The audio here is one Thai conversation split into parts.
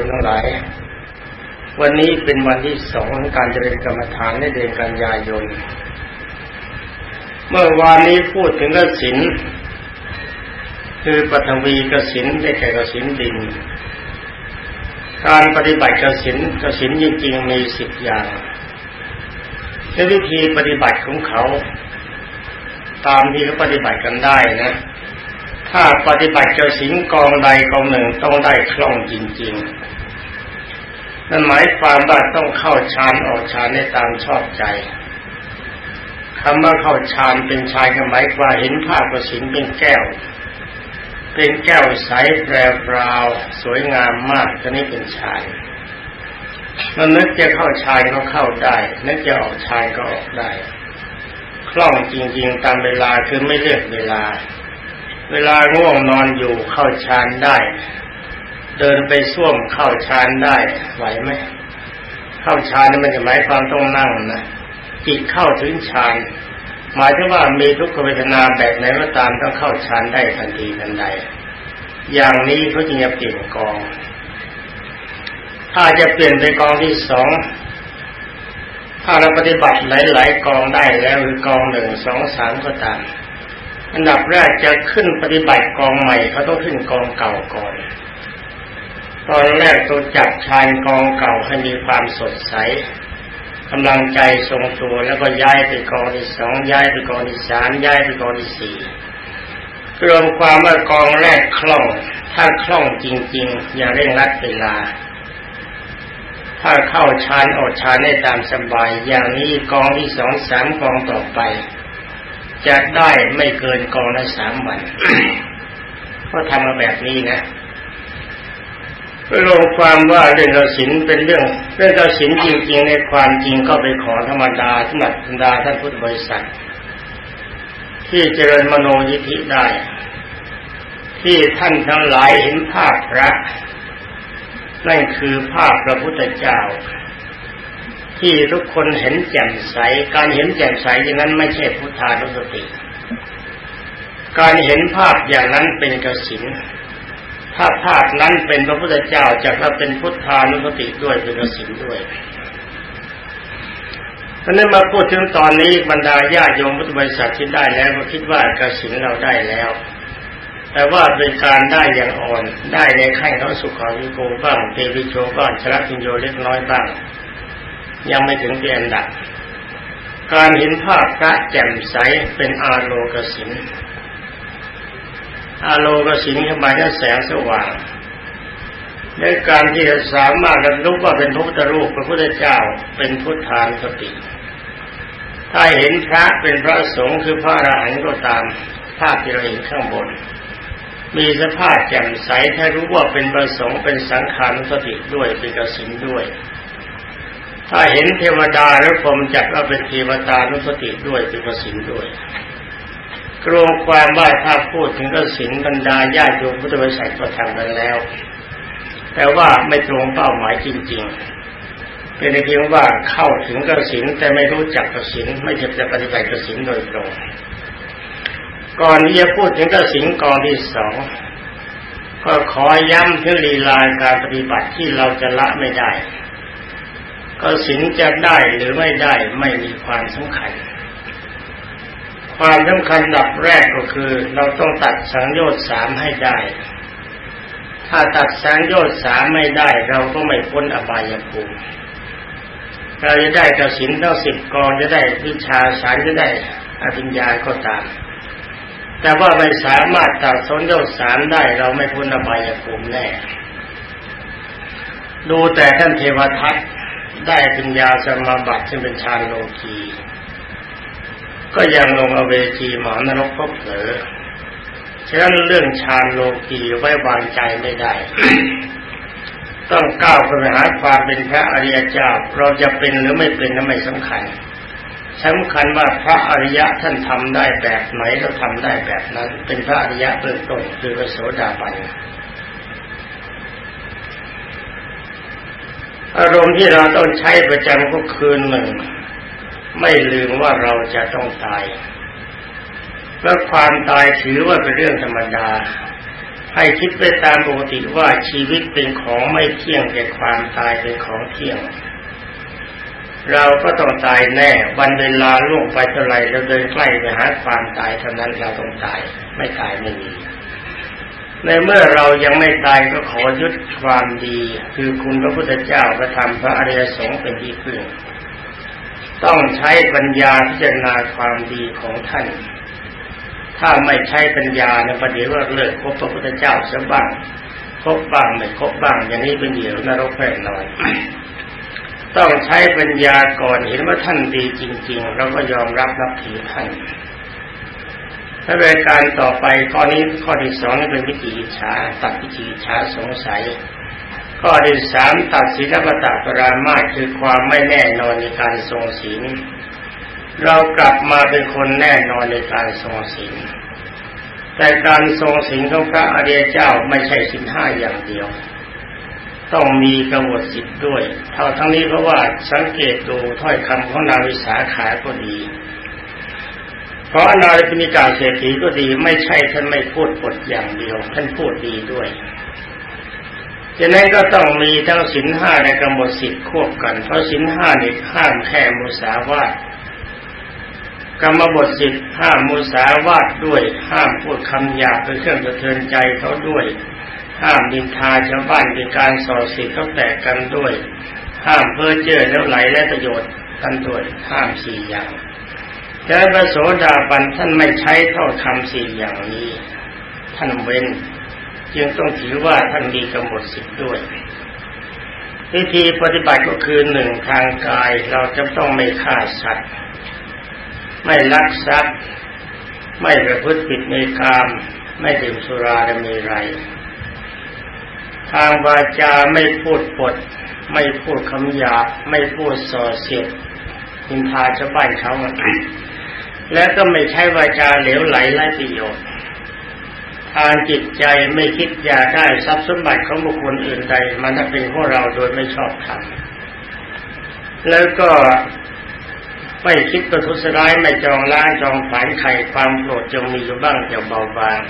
นทั้งหลาย วันนี้เป็นวันที่สองของการเจริญกรรมฐานในเดือนกันยายน เมื่อวานนี้พูดถึงกสินคือปฐวีกสินได้แก่กสินดิน การปฏิบัติกสินกสินจริงๆมีสิบอย่างในวิธีปฏิบัติของเขา ตามที่เขาปฏิบัติกันได้นะ ถ้าปฏิบัติเจ้าสิงกองใดกองหนึ่งต้องได้คล่องจริงๆ นั่นหมายความว่าต้องเข้าฌานออกฌานในตามชอบใจคำว่าเข้าฌานเป็นชายหมายความเห็นภาพกสินเป็นแก้ว เป็นแก้วใสแปรปราว สวยงามมากก็นี้เป็นชายมันนึกจะเข้าชายก็เข้าได้นึกจะออกชายก็ออกได้ คล่องจริง ๆ ตามเวลาคือไม่เลือกเวลา เวลาง่วงนอนอยู่เข้าชานได้ เดินไปส้วมเข้าชานได้ไหวไหมเข้าชานนี่มันจะหมายความต้องนั่งนะจิตเข้าถึงฌานหมายถึงว่ามีทุกขเวทนาแบบไหนก็ตามต้องเข้าฌานได้ทันทีทันใด อย่างนี้เขาจึงจะเปลี่ยนกอง ถ้าจะเปลี่ยนไปกองที่สองถ้าเราปฏิบัติหลาย ๆ กองได้แล้วหรือกองหนึ่งสองสามก็ตาม อันดับแรกจะขึ้นปฏิบัติกองใหม่เขาต้องขึ้นกองเก่าก่อน ตอนแรกตัวจับชายกองเก่าให้มีความสดใสกำลังใจทรงตัวแล้วก็ย้ายไปกองที่สองย้ายไปกองที่สามย้ายไปกองที่สี่รวมความว่ากองแรกคล่อง ถ้าคล่องจริง ๆ อย่าเร่งรัดเวลา ถ้าเข้าชานออกชานได้ตามสบาย อย่างนี้กองที่สองสามกองต่อไป จะได้ไม่เกินกองละสามวันก็ทำมาแบบนี้นะรวมความว่าเรื่องกสินเป็นเรื่องเรื่องกสินจริงๆในความจริงก็เป็นของธรรมดาสำหรับธรรมดาท่านพุทธบริษัท ที่เจริญมโนยิธิได้ ที่ท่านทั้งหลายเห็นภาพพระนั่นคือภาพพระพุทธเจ้า ที่ทุกคนเห็นแจ่มใส การเห็นแจ่มใสอย่างนั้นไม่ใช่พุทธานุสติ การเห็นภาพอย่างนั้นเป็นกสินถ้าภาพนั้นเป็นพระพุทธเจ้าจะถ้าเป็นพุทธานุสติด้วยเป็นกสินด้วยเพราะนั้นมาพูดถึงตอนนี้บรรดาญาโยมพุทธบริษัทที่ได้แล้วก็คิดว่ากสินเราได้แล้ว แต่ว่าเป็นการได้อย่างอ่อนได้ในขั้นของสุขาวิโกบ้างเทวิโชบ้างชระพิญโยเล็กน้อยบ้าง ยังไม่ถึงเบียนดับการเห็นภาพพระแจ่มใสเป็นอาโลกสินอาโลกสินเข้ามาด้วยแสงสว่างในการที่จะสามารถรับรู้ว่าเป็นพระพุทธรูปพระพุทธเจ้าเป็นพุทธานสติ ถ้าเห็นพระเป็นพระสงฆ์คือพระอรหันต์ก็ตามภาพที่เราเห็นข้างบน มีสภาพแจ่มใสถ้ารู้ว่าเป็นประสงค์เป็นสังขารสติด้วยเป็นกสินด้วย ถ้าเห็นเทวดาแล้วผมจัดว่าเป็นเทวตานุสติด้วยเป็นกสินด้วยกรวงความว่าถ้าพูดถึงกสินบรรดาญาติโยมพุทธบริษัทก็ทำกันแล้ว แต่ว่าไม่ตรงเป้าหมายจริง ๆ เป็นเพียงว่าเข้าถึงกสินแต่ไม่รู้จักกสินไม่จะจะปฏิบัติกสินโดยตรง ก่อนที่จะพูดถึงกสินกองที่สองก็ขอย้ำถึงลีลาการปฏิบัติที่เราจะละไม่ได้ กสินจะได้หรือไม่ได้ไม่มีความสำคัญ ความสำคัญดับแรกก็คือ เราต้องตัดสังโยชน์สามให้ได้ ถ้าตัดสังโยชน์สามไม่ได้ เราก็ไม่พ้นอบายภูมิเราจะได้กระสินเท่าสิบกองจะได้วิชาสารจะได้อภิญญาก็ตาม แต่ว่าไม่สามารถตัดสังโยชน์สามได้เราไม่พ้นอบายภูมิแน่ ดูแต่ท่านเทวทัต ได้ปัญญาสมาบัติซึ่งเป็นฌานโลกีก็ยังลงอเวจีหมอนรกพบเผลอฉะนั้นเรื่องฌานโลกีไว้วางใจไม่ได้ ต้องก้าวไปหาความเป็นพระอริยเจ้า เราจะเป็นหรือไม่เป็นนั้นไม่สำคัญสำคัญว่าพระอริยะท่านทำได้แบบไหนก็ทำได้แบบนั้น เป็นพระอริยะเบื้องต้นคือพระโสดาบัน อารมณ์ที่เราต้องใช้ประจำก็คืนหนึ่งไม่ลืมว่าเราจะต้องตาย และความตายถือว่าเป็นเรื่องธรรมดา ให้คิดไปตามปกติว่าชีวิตเป็นของไม่เที่ยงแต่ความตายเป็นของเที่ยง เราก็ต้องตายแน่วันเวลาล่วงไปเท่าไรเราเดินใกล้ไปหาความตายเท่านั้นเราต้องตาย ไม่ตายไม่มี ในเมื่อเรายังไม่ตายก็ขอยึดความดี คือคุณพระพุทธเจ้าพระธรรมพระอริยสงฆ์เป็นที่พึ่งต้องใช้ปัญญาพิจารณาความดีของท่าน ถ้าไม่ใช้ปัญญาในประเดี๋ยวว่าเลิกคบพระพุทธเจ้าเสียบ้างคบบ้างไม่คบบ้างอย่างนี้เป็นเหยื่อนรกแน่นอนต้องใช้ปัญญาก่อนเห็นว่าท่านดีจริง ๆ เราก็ยอมรับรับถือท่าน ถ้าราการต่อไปข้อนี้ข้อที่สองนี่เป็นวิธีอิจฉาตัดวิธีอิจฉาสงสัย ข้อที่สามตัดศีลปตะปรามาคือความไม่แน่นอนในการทรงศีลเรากลับมาเป็นคนแน่นอนในการทรงศีลแต่การทรงศีลของพระอริยเจ้าไม่ใช่สินห้าอย่างเดียว ต้องมีกำหนดสิทธิ์ด้วย เท่าทั้งนี้เพราะว่าสังเกตดูถ้อยคำของนาวิสาขาก็ดี เพราะนาริปิกาเศรษฐีก็ดีไม่ใช่ท่านไม่พูดบทอย่างเดียว ท่านพูดดีด้วยฉะนั้นก็ต้องมีทั้งสินห้าในกำหนดสิทธิ์ควบกัน เพราะสินห้านี่ห้ามแค่มุสาวาทกรรมบทสิทธิ์ห้ามมุสาวาทด้วย ห้ามพูดคำหยาบเป็นเครื่องสะเทือนใจเขาด้วย ห้ามดินทาชาวบ้านในการสอสิทธิ์เขาแตกกันด้วย ห้ามเพ้อเจ้อแล้วไหลและประโยชน์กันด้วยห้ามสี่อย่าง แต่พระโสดาบันท่านไม่ใช้ท่าคำสี่อย่างนี้ ท่านเว้น จึงต้องถือว่าท่านมีกำหนดสิทธิ์ด้วย วิธีปฏิบัติก็คือหนึ่งทางกายเราจะต้องไม่ฆ่าสัตว์ ไม่ลักทรัพย์ ไม่ประพฤติผิดในกาม ไม่ดื่มสุราดมีไร ทางวาจาไม่พูดปด ไม่พูดคำหยาบไม่พูดส่อเสียดนินทาชาวบ้านเขา และก็ไม่ใช้วาจาเหลวไหลไร้ประโยชน์ทางจิตใจไม่คิดอยากได้ทรัพย์สมบัติของบุคคลอื่นใดมันจะเป็นพวกเราโดยไม่ชอบทำแล้วก็ไม่คิดประทุษร้ายไม่จองล้างจองฝันไข่ความโกรธจะมีอยู่บ้างแต่เบาบาง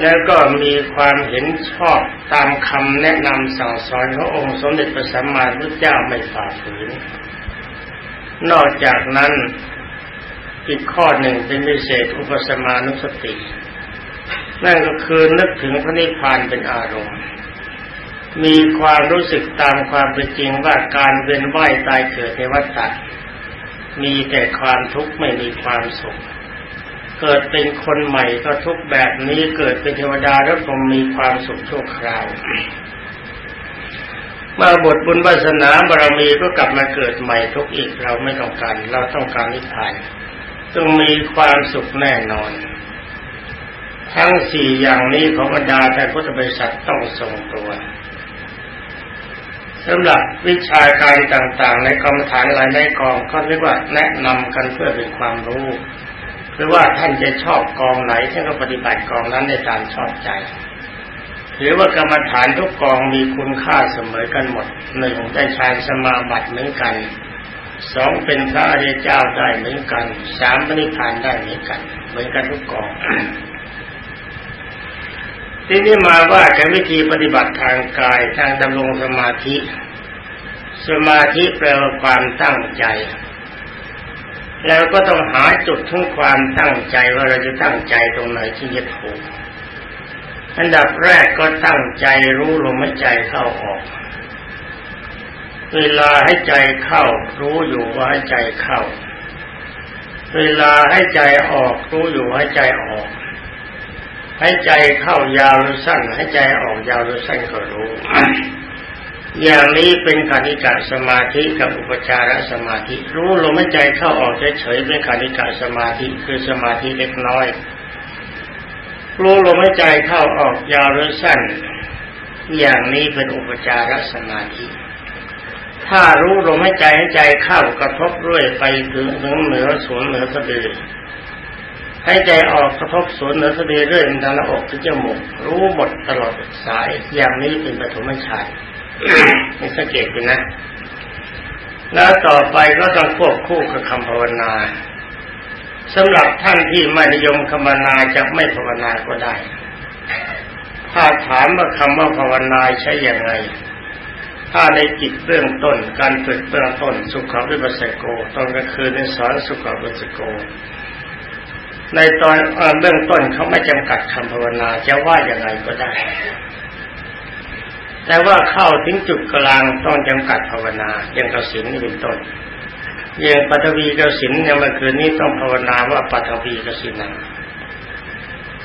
แล้วก็มีความเห็นชอบตามคำแนะนำสั่งสอนขององค์สมเด็จพระสัมมาสัมพุทธเจ้าไม่ฝ่าฝืน นอกจากนั้น อีกข้อหนึ่งเป็นพิเศษอุปสมานุสติ นั่นก็คือนึกถึงพระนิพพานเป็นอารมณ์ มีความรู้สึกตามความเป็นจริงว่าการเวียนว่ายตายเกิดในวัฏฏะมีแต่ความทุกข์ไม่มีความสุข เกิดเป็นคนใหม่ก็ทุกแบบนี้เกิดเป็นเทวดาแล้วผมมีความสุขชั่วคราวเมื่อบทบุญวาสนาบารมีก็กลับมาเกิดใหม่ทุกอีกเราไม่ต้องการ เราต้องการนิพพาน ต้องมีความสุขแน่นอน ทั้งสี่อย่างนี้ของบรรดาแต่พุทธบริษัทต้องทรงตัวสำหรับวิชาการต่างๆ ในกรรมฐานหลายในกองก็เรียกว่าแนะนำกันเพื่อเป็นความรู้หรือว่าท่านจะชอบกองไหนท่านก็ปฏิบัติกองนั้นในตามชอบใจหรือว่ากรรมฐานทุกกองมีคุณค่าเสมอกันหมดหนึ่งได้ฌานสมาบัติเหมือนกัน สองเป็นพระอริยเจ้าได้เหมือนกันสามปณิพานได้เหมือนกัน เหมือนกันทุกกองทีนี้มาว่ากันวิธีปฏิบัติทางกายทางดำรงสมาธิ สมาธิแปลว่าความตั้งใจ แล้วก็ต้องหาจุดทั้งความตั้งใจว่าเราจะตั้งใจตรงไหนที่จะถูกอันดับแรกก็ตั้งใจรู้ลมหายใจเข้าออก เวลาให้ใจเข้า รู้อยู่ว่าให้ใจเข้า เวลาให้ใจออก รู้อยู่ให้ใจออก ให้ใจเข้ายาวหรือสั้น ให้ใจออกยาวหรือสั้นก็รู้ อย่างนี้เป็นคณิกาสมาธิกับอุปจารสมาธิ รู้ลมหายใจเข้าออกเฉยๆเป็นคณิกาสมาธิคือสมาธิเล็กน้อย รู้ลมหายใจเข้าออกยาวหรือสั้น อย่างนี้เป็นอุปจารสมาธิ ถ้ารู้ลมหายใจให้ใจเข้ากระทบด้วยไปถึงเหนือสวนเหนือสะดือให้ใจออกกระทบสวนเหนือสะดือเรื่อยทางหน้าอกถึงจมูกรู้หมดตลอดสายอย่างนี้เป็นปฐมฌานให้สังเกตดูนะ แล้วต่อไปก็ต้องควบคู่กับคำภาวนาสำหรับท่านที่ไม่นิยมคำภาวนาจะไม่ภาวนาก็ได้ ถ้าถามว่าคำว่าภาวนาใช้อย่างไร ถ้าในจิตเบื้องต้น การฝึกเบื้องต้น สุขวิปัสสโกตอนกลางคืนในสอนสุขวิปัสสโก ในตอนเบื้องต้นเขาไม่จำกัดคำภาวนาจะว่าอย่างไรก็ได้ แต่ว่าเข้าถึงจุดกลางต้องจำกัดภาวนาอย่างกสินนี่เป็นต้นอย่างปัทวีกสินเนี่ยเมื่อคืนนี้ต้องภาวนาว่าปัทวีกสินนั้น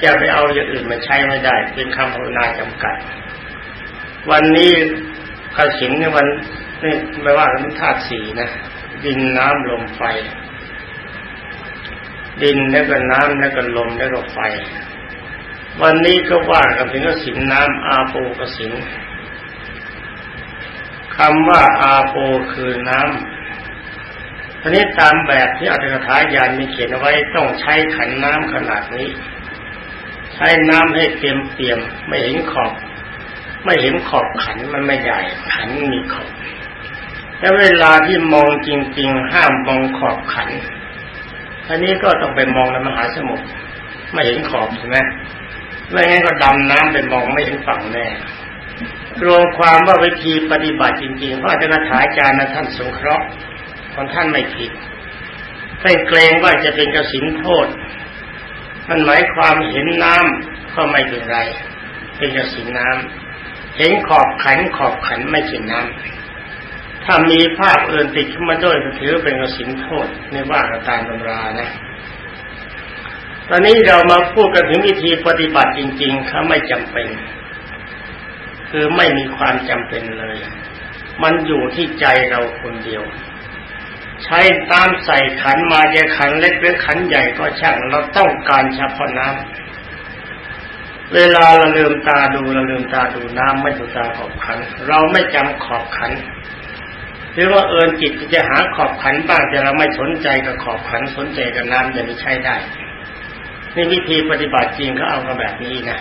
จะไปเอาอย่างอื่นมาใช้ไม่ได้ เป็นคำภาวนาจำกัด วันนี้ กสินในวันนี่ไม่ว่าเป็นธาตุสีนะดินน้ำลมไฟ ดินแล้วก็น้ำแล้วก็ลมแล้วก็ไฟ วันนี้ก็ว่ากันถึงกสินน้ำอาโปกสินคำว่าอาโปคือน้ำทีนี้ตามแบบที่อัตถกถายานมีเขียนเอาไว้ต้องใช้ขันน้ำขนาดนี้ ใช้น้ำให้เต็มเปี่ยมไม่เห็นขอบ ไม่เห็นขอบขันมันไม่ใหญ่ขันมีขอบแต่เวลาที่มองจริง ๆ ห้ามมองขอบขันอันนี้ก็ต้องไปมองในมหาสมุทรไม่เห็นขอบใช่ไหมไม่งั้นก็ดำน้ำไปมองไม่เห็นฝั่งแน่รวมความว่าวิธีปฏิบัติจริงๆเพระอาจารย์ถาจารย์นะท่านสงเคราะห์ของท่านไม่ผิดไม่เกรงว่าจะเป็นกระสินโทษ มันหมายความเห็นน้ำก็ไม่เป็นไร เป็นกระสินน้ำ เห็นขอบขันขอบขันไม่ใช่น้ำถ้ามีภาพอื่นติดขึ้นมาด้วยถือเป็นกระสินโทษในว่าตามตำรานะ ตอนนี้เรามาพูดกันถึงวิธีปฏิบัติจริงๆเขาไม่จำเป็น คือไม่มีความจำเป็นเลย มันอยู่ที่ใจเราคนเดียวใช้ตามใส่ขันมาจะขันเล็กหรือขันใหญ่ก็ช่างเราต้องการเฉพาะน้ำ เวลาเราลืมตาดูเราลืมตาดูน้ำไม่ดูตาขอบขัน เราไม่จำขอบขันหรือว่าเอิญจิตจะหาขอบขันบ้างแต่เราไม่สนใจกับขอบขันสนใจกับน้ำอย่างนี้ใช้ได้นี่วิธีปฏิบัติจริงก็เอากันแบบนี้นะ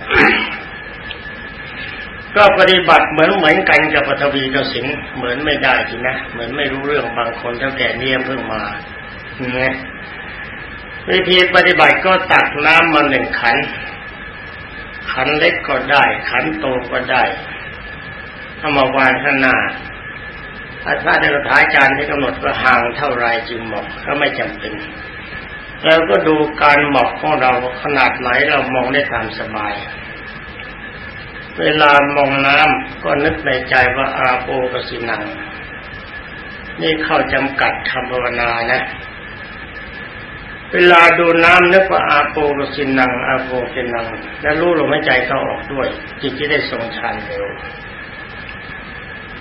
ก็ปฏิบัติเหมือนเหมือนกันกับปฐวีกสินเหมือนไม่ได้จริงนะเหมือนไม่รู้เรื่องบางคนเท่าแก่เนี่ยเพิ่งมาเนี่ยวิธีปฏิบัติก็ตักน้ำมาหนึ่งขัน ขันเล็กก็ได้ ขันโตก็ได้เอามาวางข้างหน้าอาจารย์ในท้ายจารที่กำหนดว่าห่างเท่าไรจึงเหมาะก็ไม่จำเป็นแล้วก็ดูการเหมาะของเราขนาดไหนเรามองได้ตามสบาย เวลามองน้ำก็นึกในใจว่าอาโปกสินัง นี่เข้าจำกัดคำภาวนานะ เวลาดูน้ำนึกว่าอาโปกสินังอาโปกินัง แล้วรู้ลมหายใจเข้าออกด้วย จิตที่ได้ทรงฌานเร็ว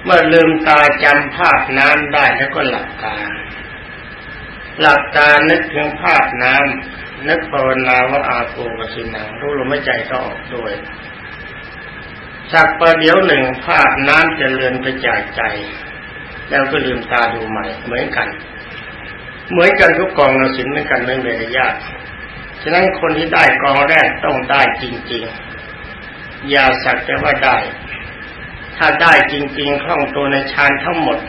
เมื่อลืมตาจำภาพน้ำได้แล้วก็หลับตา หลับตานึกถึงภาพน้ำนึกภาวนาว่าอาโปกสินังรู้ลมหายใจเข้าออกด้วยสักประเดี๋ยวหนึ่งภาพน้ำจะเลือนไปจากใจ แล้วก็ลืมตาดูใหม่เหมือนกัน เหมือนกันทุกกองเราสินเหมือนกันไม่มีอะไรยากฉะนั้นคนที่ได้กองแรกต้องได้จริง ๆ อย่าสักแต่ว่าได้ ถ้าได้จริงๆคล่องตัวในฌานทั้งหมด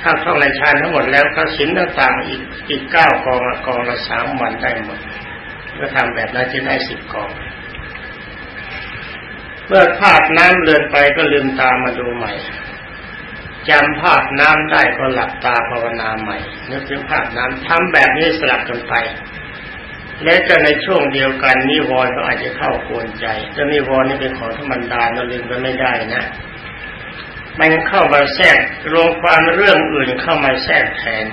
ถ้าคล่องในฌานทั้งหมดแล้วก็สินต่างๆอีกอีกเก้ากองกองละสามวันได้หมด ก็ทำแบบนั้นจะได้สิบกอง เมื่อภาพน้ำเลือนไปก็ลืมตามาดูใหม่ จำภาพน้ำได้ก็หลับตาภาวนาใหม่ นึกถึงภาพน้ำทำแบบนี้สลับกันไป และก็ในช่วงเดียวกันนิวรณ์ก็อาจจะเข้าโกนใจจะนิวรณ์นี่เป็นของธรรมดาเราลืมกันไม่ได้นะมันเข้ามาแทรกรวมความเรื่องอื่นเข้ามาแทรกแทน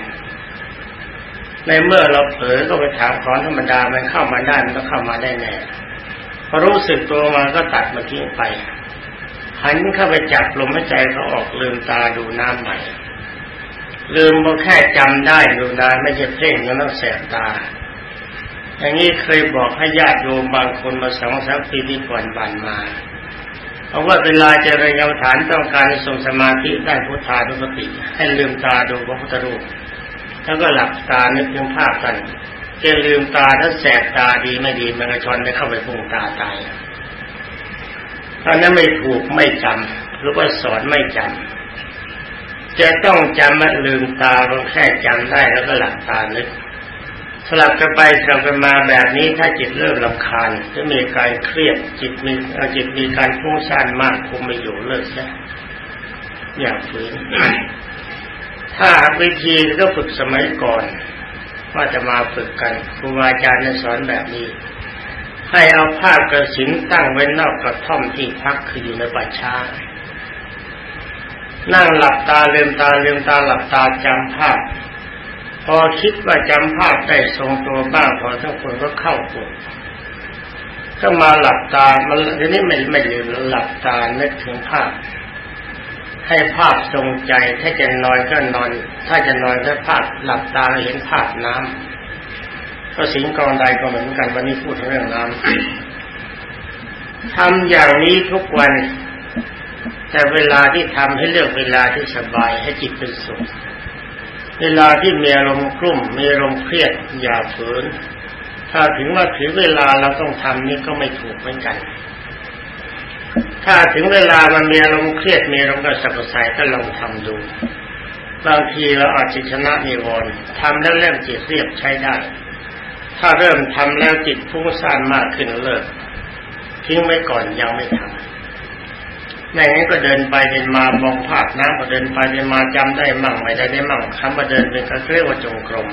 ในเมื่อเราเผลอก็ไปถามของธรรมดามันเข้ามาได้มันก็เข้ามาได้แน่พอรู้สึกตัวมาก็ตัดมาทิ้งไป หันเข้าไปจับลมหายใจเขาออกลืมตาดูน้ำใหม่ ลืมพอแค่จำได้ดูนานไม่ใช่เพ่งแล้วต้องแสบตาอย่างนี้เคยบอกให้ญาติโยมบางคนมาสองสามปีที่ก่อนบันมาเพราะว่าเวลาเจริญกรรมฐานต้องการทรงสมาธิได้พุทธานุสติ ให้ลืมตาดูพระพุทธรูปแล้วก็หลับตานึกถึงภาพกันจะลืมตาถ้าแสบตาดีไม่ดีมันกระชอนจะเข้าไปพุ่งตาตาย อนนั้นไม่ถูกไม่จำหรือว่าสอนไม่จำจะต้องจำมาลืมตาลงแค่จำได้แล้วก็หลับตานึกสลับกันไปสลับกันมาแบบนี้ถ้าจิตเริ่มลำคาญจะมีการเครียดจิตมีจิตมีการฟุ้งซ่านมากคุมไม่อยู่เลิกซะอย่าฝืนถ้าวิธีก็ฝึกสมัยก่อนว่าจะมาฝึกกันครูอาจารย์สอนแบบนี้ ให้เอาผ้ากระสินตั้งไว้นอกกระท่อมที่พักคืออยู่ในป่าช้า นั่งหลับตาเลืมตาเลืมตาหลับตาจำภาพ พอคิดว่าจำภาพได้ทรงตัวบ้างพอทั้งคนก็เข้าปวดก็มาหลับตามันทีนี้ไม่ไม่ลืมหลับตานึกถึงภาพ ให้ภาพทรงใจถ้าจะนอนก็นอน ถ้าจะนอนก็ภาพหลับตาเห็นภาพน้ำ ก็สิงกองใดก็เหมือนกันวันนี้พูดเรื่องน้ำทำอย่างนี้ทุกวัน แต่เวลาที่ทำให้เลือกเวลาที่สบายให้จิตเป็นสุขเวลาที่มีอารมณ์กลุ่มมีอารมณ์เครียดอย่าฝืนถ้าถึงว่าถึงเวลาเราต้องทำนี่ก็ไม่ถูกเหมือนกัน ถ้าถึงเวลามันมีอารมณ์เครียดมีอารมณ์กระสับกระส่ายก็ลองทำดู บางทีเราอาจจะชนะนิวรณ์ทำแล้วเริ่มจิตเรียบใช้ได้ ถ้าเริ่มทำแล้วจิตฟุ้งซ่านมากขึ้นเลิก ทิ้งไว้ก่อนยังไม่ทำไม่งั้นก็เดินไปเดินมามองภาพน้ำก็เดินไปเดินมาจำได้มั่งไม่ได้ได้มั่งคำว่าเดินเป็นก็เรียกว่าจงกรม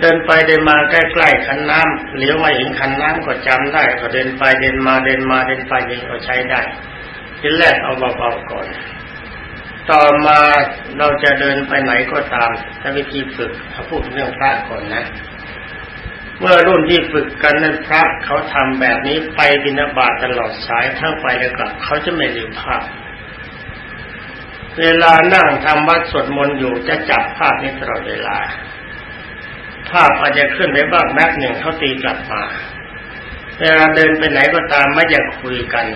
เดินไปเดินมาใกล้ๆคันน้ำเลี้ยวมาเห็นคันน้ำก็จำได้ ก็เดินไปเดินมาเดินมาเดินไปเดินก็ใช้ได้ทีแรกเอาเบาๆก่อน ต่อมาเราจะเดินไปไหนก็ตามถ้าวิธีฝึกเขาพูดเรื่องพระก่อนนะ เมื่อรุ่นที่ฝึกกันนั้นพระเขาทำแบบนี้ไปบินาบาตตลอดสายทั้งไปแล้วกลับเขาจะไม่ลืมภาพ เวลานั่งทำวัดสวดมนต์อยู่จะจับภาพนี้ตลอดเวลา ภาพอาจจะขึ้นไปบ้างแม็กหนึ่งเขาตีกลับมาเวลาเดินไปไหนก็ตามไม่อยากคุยกัน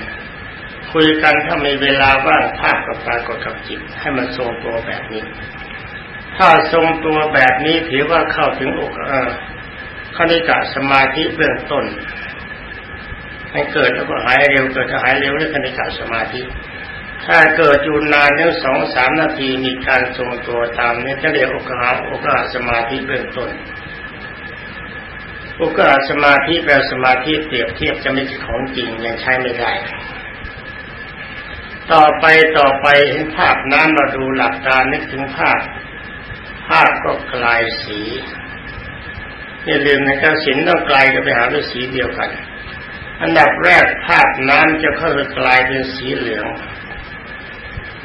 คุยกันถ้ามีเวลาว่างภาพกับปรากฏกับจิต ให้มันทรงตัวแบบนี้ ถ้าทรงตัวแบบนี้ถือว่าเข้าถึงอกเออคณิกะสมาธิเบื้องต้นให้เกิดแล้วก็หายเร็วเกิดหายเร็วเรียกคณิกะสมาธิ ถ้าเกิดอยู่นานเนี่สองสามนาทีมีการทรงตัวตามเนี่ยจะเรียกอกหาอกหาสมาธิเบื้องต้นอกหาสมาธิแปลสมาธิเปรียบเทียบจะไม่ใช่ของจริงยังใช้ไม่ได้ ต่อไปต่อไปเห็นภาพน้ำมาดูหลักการนึกถึงภาพ ภาพก็กลายสีอย่าลืมนะครับสินต้องไกลก็ไปหาด้วยสีเดียวกัน อันดับแรกภาพน้ำจะค่อยๆกลายเป็นสีเหลือง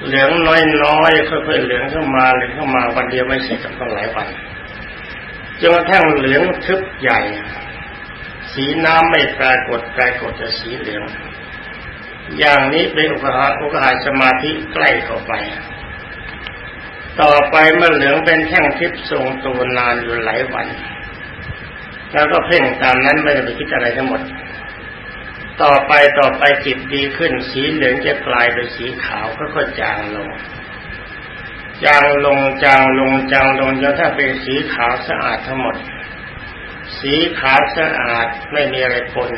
เหลืองน้อยๆค่อยๆเหลืองเข้ามาเหลืองเข้ามาวันเดียวไม่เสร็จต้องหลายวันจนกระทั่งเหลืองทึบใหญ่ สีน้ำไม่ปรากฏปรากฏแต่สีเหลือง อย่างนี้เป็นอุกหาอุกหาสมาธิใกล้เข้าไป ต่อไปเมื่อเหลืองเป็นแท่งทิพย์ทรงตัวนานอยู่หลายวัน แล้วก็เพ่งตามนั้นไม่ได้ไปคิดอะไรทั้งหมด ต่อไปต่อไปจิตดีขึ้น สีเหลืองจะกลายเป็นสีขาวก็จางลงจางลงจางลงจางลงจนถ้าเป็นสีขาวสะอาดทั้งหมด สีขาวสะอาดไม่มีอะไรปน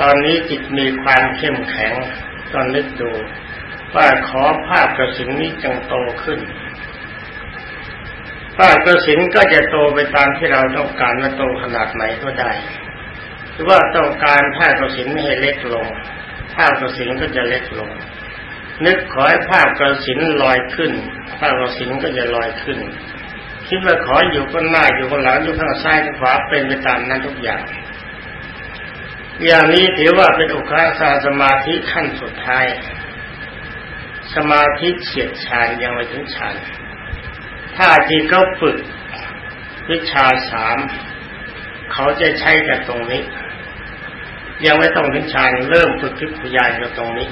ตอนนี้จิตมีความเข้มแข็งตอนนึกดู ว่าขอภาพกระสิงนี้จงโตขึ้นผ้ากระสินก็จะโตไปตามที่เราต้องการว่าโตขนาดไหนก็ได้ หรือว่าต้องการผ้ากระสินให้เล็กลงผ้ากระสินก็จะเล็กลง นึกขอให้ผ้ากระสินลอยขึ้นผ้ากระสินก็จะลอยขึ้นคิดว่าขออยู่ก็หน้าอยู่ก็หลังอยู่ข้างซ้ายข้างขวาเป็นไปตามนั้นทุกอย่าง อย่างนี้ถือว่าเป็นอุคาสาสมาธิขั้นสุดท้าย สมาธิเฉียดฌานยังไม่ถึงฌานถ้าที่เขาฝึกวิชาสามเขาจะใช้กันตรงนี้ ยังไม่ต้องถึงฌานเริ่มฝึกทิพยานกันตรงนี้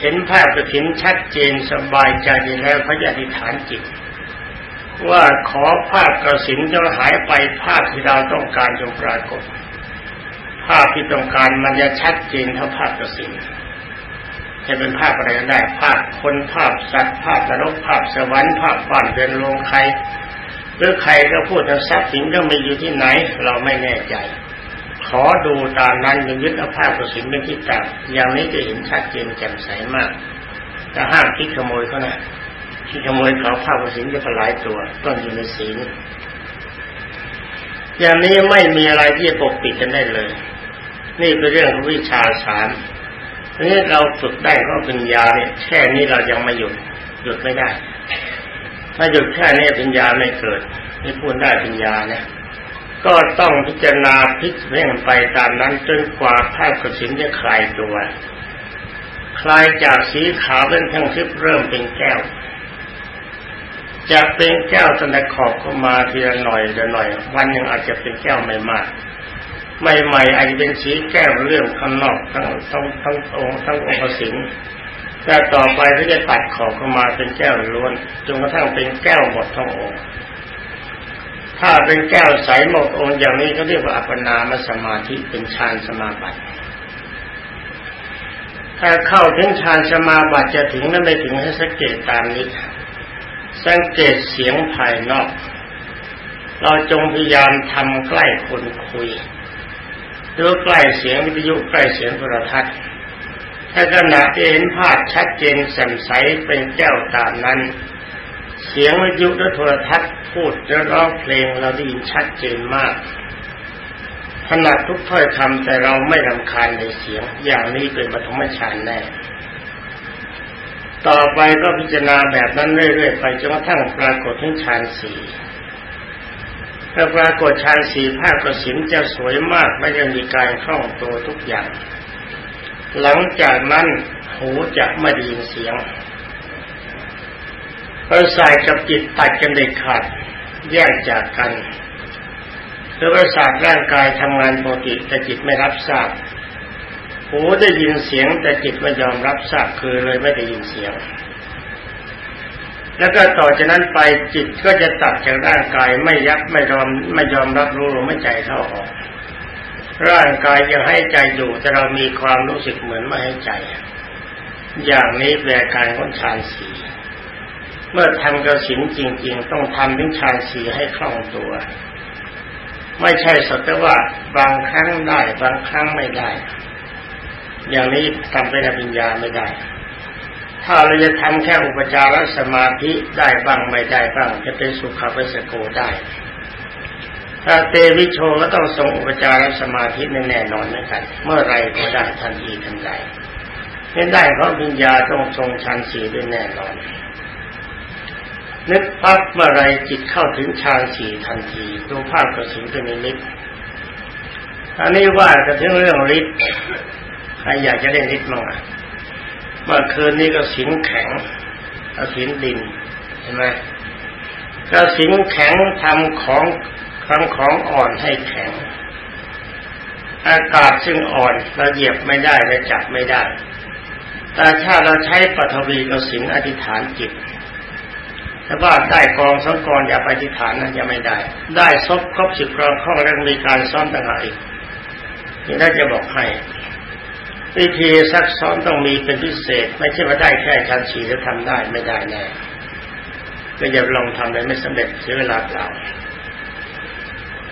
เห็นภาพกระถินชัดเจนสบายใจดีแล้วเขาจะอธิษฐานจิต ว่าขอภาพกระสินจะหายไปภาพที่เราต้องการจงปรากฏ ภาพที่ต้องการมันจะชัดเจนเท่าภาพกระสินจะเป็นภาพอะไรก็ได้ ภาพคนภาพสัตว์ภาพนรกภาพสวรรค์ภาพบ้านเรือนลงใครหรือใครก็พูดถึงทรัพย์สินก็ไม่อยู่ที่ไหน เราไม่แน่ใจ ขอดูตามนั้นยังยึดอภาพกระสินเป็นที่ตั้งอย่างนี้จะเห็นชัดเจนแจ่มใสมากแต่ห้ามคิดขโมยเขานะคิดขโมยเขาภาพกระสินจะหลายตัวต้องอยู่ในศีลอย่างนี้ไม่มีอะไรที่จะปกปิดกันได้เลย นี่เป็นเรื่องวิชาสารทีนี้เราฝึกได้ก็ปัญญาเนี่ยแค่นี้เรายังไม่หยุดหยุดไม่ได้ ถ้าหยุดแค่นี้ปัญญาไม่เกิดไม่พูดได้ปัญญาเนี่ยก็ต้องพิจารณาพิจารณาไปตามนั้นจนกว่าผ้ากสินจะคลายตัว คลายจากสีขาวเป็นทั้งทิพเริ่มเป็นแก้วจะเป็นแก้วตั้งแต่ขอบเข้ามาทีละหน่อยละหน่อย วันหนึ่งอาจจะเป็นแก้วไม่มาก ใหม่ๆอาจจะเป็นสีแก้วเรื่องข้างนอกทั้งทั้งทั้งองค์ทั้งองค์สิงแต่ต่อไปก็จะตัดขอบเข้ามาเป็นแก้วล้วนจนกระทั่งเป็นแก้วหมดทั้งองค์ถ้าเป็นแก้วใสหมดองค์อย่างนี้ก็เรียกว่าอัปปนามสมาธิเป็นฌานสมาบัติถ้าเข้าถึงฌานสมาบัติจะถึงนั้นไม่ถึงให้สังเกตตามนี้สังเกตเสียงภายนอก เราจงพยายามทำใกล้คนคุย หรือใกล้เสียงวิทยุใกล้เสียงโทรทัศน์ ถ้าขณะที่เห็นภาพชัดเจนแจ่มใสเป็นแก้วตามนั้น เสียงวิทยุและโทรทัศน์พูดและร้องเพลงเราได้ยินชัดเจนมากขนาดทุกถ้อยคำแต่เราไม่รำคาญในเสียง อย่างนี้เป็นปฐมฌานแน่ต่อไปก็พิจารณาแบบนั้นเรื่อยๆไปจนกระทั่งปรากฏถึงฌานสี่ ถ้าปรากฏฌานสี่ภาคกสินจะสวยมากไม่ยังมีการคล่องตัวทุกอย่าง หลังจากนั้นหูจะไม่ได้ยินเสียงประสาทกับจิตตัดกันเด็ดขาดแยกจากกันคือประสาทร่างกายทำงานปกติแต่จิตไม่รับทราบหูได้ยินเสียงแต่จิตไม่ยอมรับทราบคือเลยไม่ได้ยินเสียง แล้วก็ต่อจากนั้นไปจิตก็จะตัดจากร่างกายไม่ยับไม่ยอมไม่ยอมรับรู้ลมไม่ใจเข้าออก ร่างกายยังให้ใจอยู่แต่เรามีความรู้สึกเหมือนไม่ให้ใจ อย่างนี้แปลการของฌานสีเมื่อทำกระสินจริง ๆ ต้องทำถึงฌานสีให้คล่องตัว ไม่ใช่สักแต่ว่าบางครั้งได้บางครั้งไม่ได้ อย่างนี้ทำเป็นปัญญาไม่ได้ ถ้าเราจะทำแค่อุปจารสมาธิได้บ้างไม่ได้บ้าง จะเป็นสุขเวสโกได้ ถ้าเตวิโชก็ต้องทรงอุปจารสมาธิแน่นอนเหมือนกัน เมื่อไรก็ได้ทันทีทันใดไม่ได้เพราะปัญญาต้องทรงชันสีด้วยแน่นอน นึกปั๊บเมื่อไรจิตเข้าถึงฌานสี่ทันทีดูภาพกระสินเป็นนิมิตอันนี้ว่ากันถึงเรื่องฤทธิ์ใครอยากจะเล่นฤทธิ์มั้งอะ เมื่อคืนนี้ก็สินแข็งกระสินดินเห็นไหมกระสินแข็งทำของทำของอ่อนให้แข็ง อากาศซึ่งอ่อนเราเหยียบไม่ได้และจับไม่ได้ แต่ถ้าเราใช้ปฐวีกสินอธิษฐานจิตแต่ว่าได้กองสองกองอย่าไปที่ฐานนั้นยังไม่ได้ ได้ซบครบสิบกองข้องแล้วมีการซ้อมต่างหากอีกนี่น่าจะบอกให้ วิธีซักซ้อมต้องมีเป็นพิเศษ ไม่ใช่ว่าได้แค่ชั้นสีแล้วทำได้ไม่ได้แน่ก็อย่าลองทำเลยไม่สำเร็จเสียเวลาเปล่า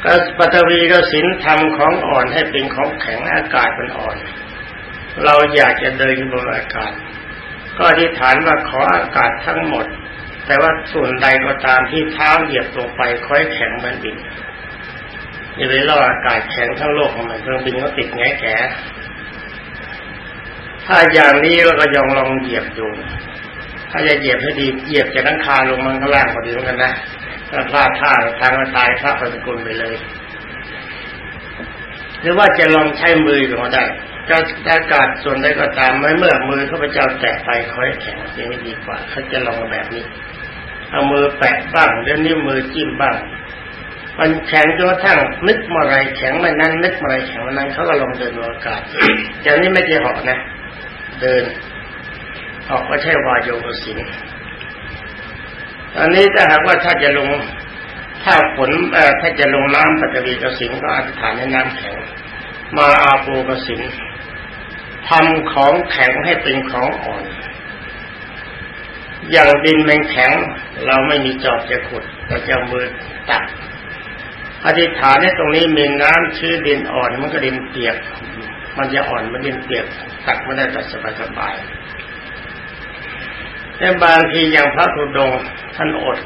ก็ปัตวีก็สินทำของอ่อนให้เป็นของแข็งอากาศมันอ่อน เราอยากจะเดินบนอากาศ ก็อธิษฐานว่าขออากาศทั้งหมด แต่ว่าส่วนใดก็ตามที่เท้าเหยียบลงไปค่อยแข็งมันบินอย่าไปล่ออากาศแข็งทั้งโลกของมันเครื่องบินก็ติดแง่แก่ ถ้าอย่างนี้เราก็ยองลองเหยียบดูถ้าจะเหยียบให้ดีเหยียบจากนั้งคาลงมันก็ล่างพอดีเหมือนกันนะถ้าพลาดท่าทางก็ตายพระปฏิกุลไปเลย หรือว่าจะลองใช้มือก็ได้จะอากาศส่วนใดก็ตามไม่เมื่อมือข้าพเจ้าแตะไปคอยแข็งอย่างนี้ดีกว่าเขาจะลองแบบนี้ เอามือแปะบ้างเดี๋ยวนี้มือจิ้มบ้าง มันแข็งจนกระทั่งนึกเมื่อไรแข็งมันนั้นนึกเมื่อไรแข็งมันนั้นเขาก็ลองเดินอากาศอย่างนี้ไม่ใช่เหาะนะ เดิน ออกก็ใช่วายโยกสินอันนี้ถ้าหากว่าถ้าจะลง ถ้าฝนถ้าจะลงน้ำปัจวีกสินก็อธิษฐานให้น้ำแข็ง มาอาปูกสินทำของแข็งให้เป็นของอ่อน อย่างดินมันแข็ง เราไม่มีจอบจะขุดเราจะมือตักอธิษฐานในตรงนี้มีน้ำชื้นดินอ่อนมันก็ดินเปียก มันจะอ่อนมันดินเปียกตักไม่ได้แบบสบายแต่บางทีอย่างพระธุดงท่านอด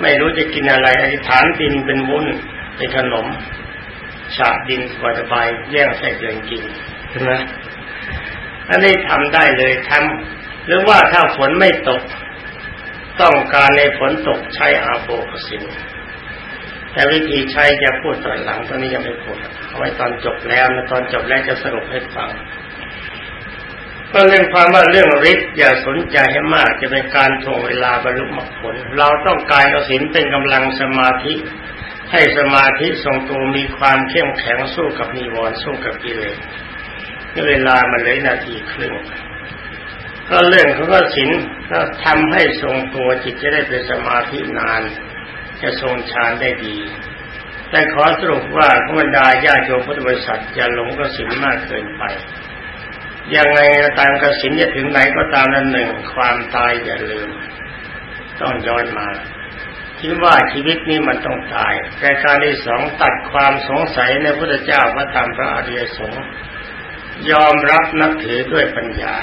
ไม่รู้จะกินอะไรอธิษฐานดินเป็นวุ้นเป็นขนมฉาบดินสบายๆแย่งใส่เดือนกินเห็นไหมอันนี้ทำได้เลยทำหรือว่าถ้าฝนไม่ตก ต้องการในฝนตกใช้อาโปกสิน แต่วิธีใช้จะพูดตอนหลังตอนนี้ยังไม่พูดเอาไว้ตอนจบแล้วนะตอนจบแล้วจะสรุปให้ฟังก็เรื่องความว่าเรื่องฤทธิ์อย่าสนใจให้มากจะเป็นการทวงเวลาบรรลุมรรคผล เราต้องการเอาศีลเป็นกำลังสมาธิ ให้สมาธิทรงตัวมีความเข้มแข็งสู้กับนิวรณ์สู้กับกิเลสเวลามันเลยนาทีครึ่งก็เรื่องเของก็ศีลก็ทำให้ทรงตัวจิตจะได้เป็นสมาธินาน จะทรงฌานได้ดี แต่ขอสรุปว่าขบรรดาญาโยมพุทธบริษัทอย่าหลงกสินมากเกินไปยังไงตามกสินจะถึงไหนก็ตามนั้นหนึ่งความตายอย่าลืม ต้องย้อนมาคิดว่าชีวิตนี้มันต้องตายแต่การที่สองตัดความสงสัยในพระเจ้าพระธรรมพระอริยสงฆ์ยอมรับนับถือด้วยปัญญา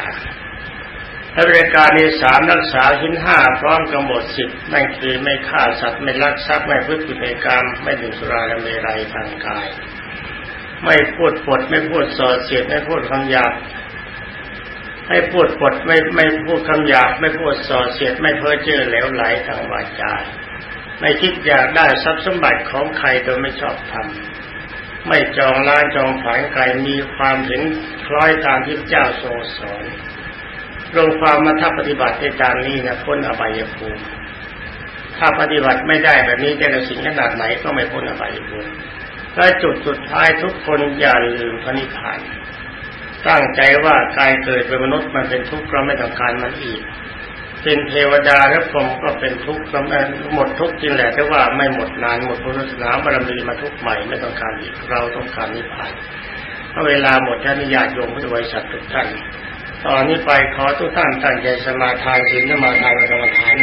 และบริการที่สามรักษาชิ้นห้าพร้อมกำหนดสิบนั่นคือไม่ฆ่าสัตว์ไม่ลักทรัพย์ไม่พึ่งผิดในกรรมไม่ดื่มสุราและเมรัยทางกาย ไม่พูดปดไม่พูดส่อเสียดไม่พูดคำหยาบให้พูดปดไม่ไม่พูดคำหยาบไม่พูดส่อเสียดไม่เพ้อเจ้อเหลวไหลทางวาจาไม่คิดอยากได้ทรัพย์สมบัติของใครโดยไม่ชอบทำไม่จองล้านจองผานใครมีความเห็นคล้อยตามที่เจ้าทรงสอน ลงความมาถ้าปฏิบัติในตามนี้นะพ้นอบายภูมิถ้าปฏิบัติไม่ได้แบบนี้จะสิ่งขนาดไหนก็ไม่พ้นอบายภูมิและจุดสุดท้ายทุกคนอย่าลืมพระนิพพานตั้งใจว่ากายเกิดเป็นมนุษย์มันเป็นทุกข์เราไม่ต้องการมันอีก เป็นเทวดาและพรหมก็เป็นทุกข์หมดทุกข์จริงแหละแต่ว่าไม่หมดนานหมดพุทธศาสนาบารมีมาทุกข์ใหม่ไม่ต้องการอีกเราต้องการนิพพานเพราะเวลาหมดท่านญาติโยมพุทธบริษัททุกท่าน ตอนนี้ไปขอทุกท่านตั้งใจสมาทานศีลสมาทานกรรมฐาน